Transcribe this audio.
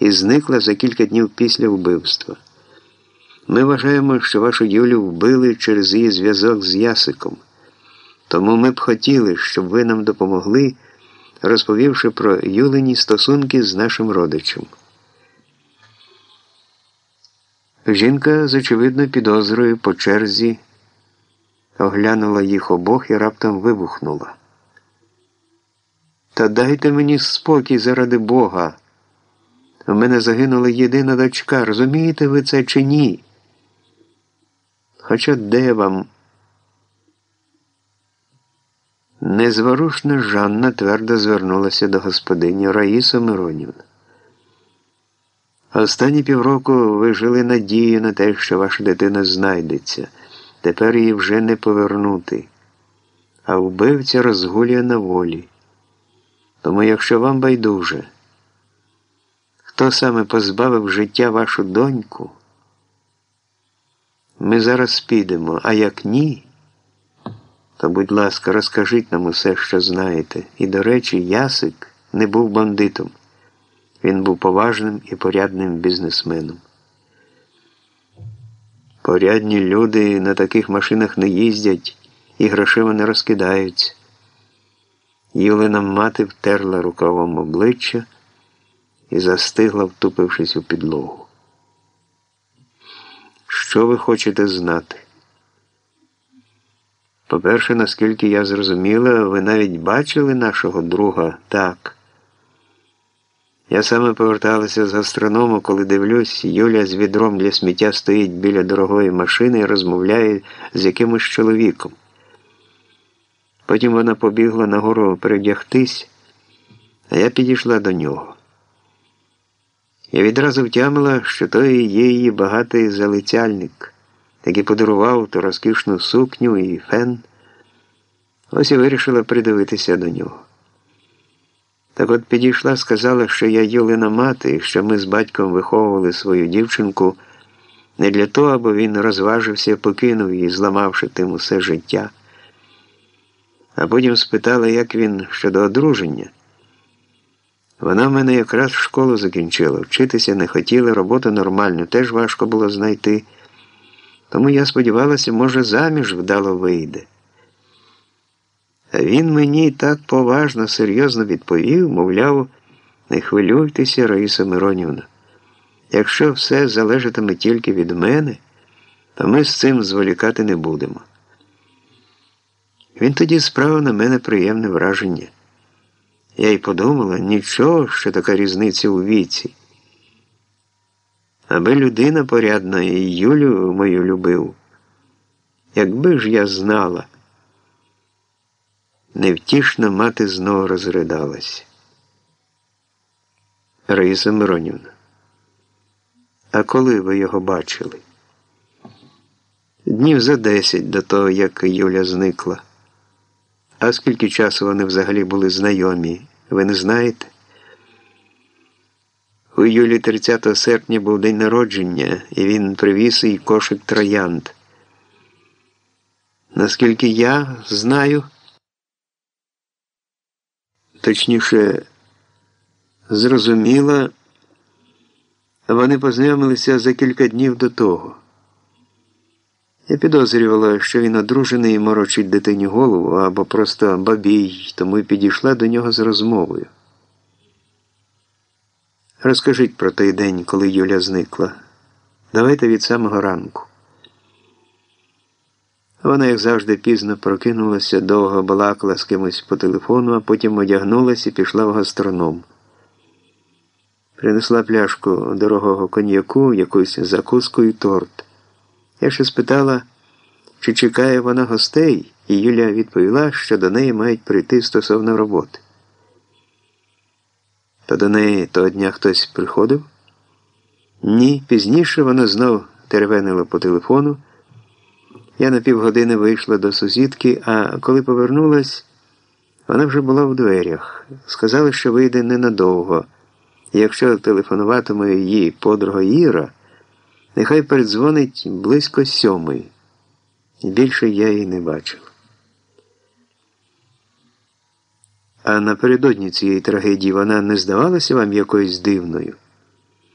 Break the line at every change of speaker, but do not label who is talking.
і зникла за кілька днів після вбивства. Ми вважаємо, що вашу Юлю вбили через її зв'язок з Ясиком. Тому ми б хотіли, щоб ви нам допомогли, розповівши про Юлині стосунки з нашим родичем. Жінка з очевидною підозрою по черзі оглянула їх обох і раптом вибухнула. Та дайте мені спокій заради Бога. У мене загинула єдина дочка. Розумієте ви це чи ні? Хоча де вам? Незворушна Жанна твердо звернулася до господині Раїса Миронівна. Останні півроку ви жили надією на те, що ваша дитина знайдеться. Тепер її вже не повернути, а вбивця розгулює на волі. Тому, якщо вам байдуже, хто саме позбавив життя вашу доньку, ми зараз підемо, а як ні, то, будь ласка, розкажіть нам усе, що знаєте. І, до речі, Ясик не був бандитом. Він був поважним і порядним бізнесменом. Порядні люди на таких машинах не їздять і грошима не розкидаються. Юлина мати втерла рукавом обличчя і застигла, втупившись у підлогу. Що ви хочете знати? По-перше, наскільки я зрозуміла, ви навіть бачили нашого друга так. Я саме поверталася з гастроному, коли дивлюсь, Юля з відром для сміття стоїть біля дорогої машини і розмовляє з якимось чоловіком. Потім вона побігла нагору передягтись, а я підійшла до нього. Я відразу втямила, що той є її багатий залицяльник, який подарував ту розкішну сукню і фен. Ось і вирішила придивитися до нього. Так от підійшла, сказала, що я Юлина мати, що ми з батьком виховували свою дівчинку не для того, аби він розважився, покинув її, зламавши тим усе життя. А потім спитала, як він щодо одруження. Вона в мене якраз школу закінчила, вчитися не хотіла, роботу нормальну теж важко було знайти. Тому я сподівалася, може, заміж вдало вийде. А він мені так поважно, серйозно відповів, мовляв, не хвилюйтеся, Раїса Миронівна. Якщо все залежатиме тільки від мене, то ми з цим зволікати не будемо. Він тоді справив на мене приємне враження. Я й подумала, нічого, що така різниця у віці. Аби людина порядна і Юлю мою любив. Якби ж я знала. Невтішна мати знову розридалась. Раїса Миронівна. А коли ви його бачили? Днів за десять до того, як Юля зникла. А скільки часу вони взагалі були знайомі, ви не знаєте? У Юлі 30 серпня був день народження, і він привіз їй кошик троянд. Наскільки я знаю, точніше, зрозуміла, вони познайомилися за кілька днів до того. Я підозрювала, що він одружений і морочить дитині голову або просто бабій, тому й підійшла до нього з розмовою. Розкажіть про той день, коли Юля зникла. Давайте від самого ранку. Вона, як завжди, пізно прокинулася, довго балакала з кимось по телефону, а потім одягнулася і пішла в гастроном. Принесла пляшку дорогого коньяку, якусь закуску і торт. Я ще спитала, чи чекає вона гостей, і Юля відповіла, що до неї мають прийти стосовно роботи. То до неї того дня хтось приходив? Ні, пізніше вона знов теревенила по телефону. Я на півгодини вийшла до сусідки, а коли повернулась, вона вже була в дверях. Сказали, що вийде ненадовго. Якщо телефонуватиме її подруга Іра, нехай передзвонить близько сьомої. Більше я її не бачив. А напередодні цієї трагедії вона не здавалася вам якоюсь дивною?